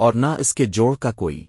اور نہ اس کے جوڑ کا کوئی۔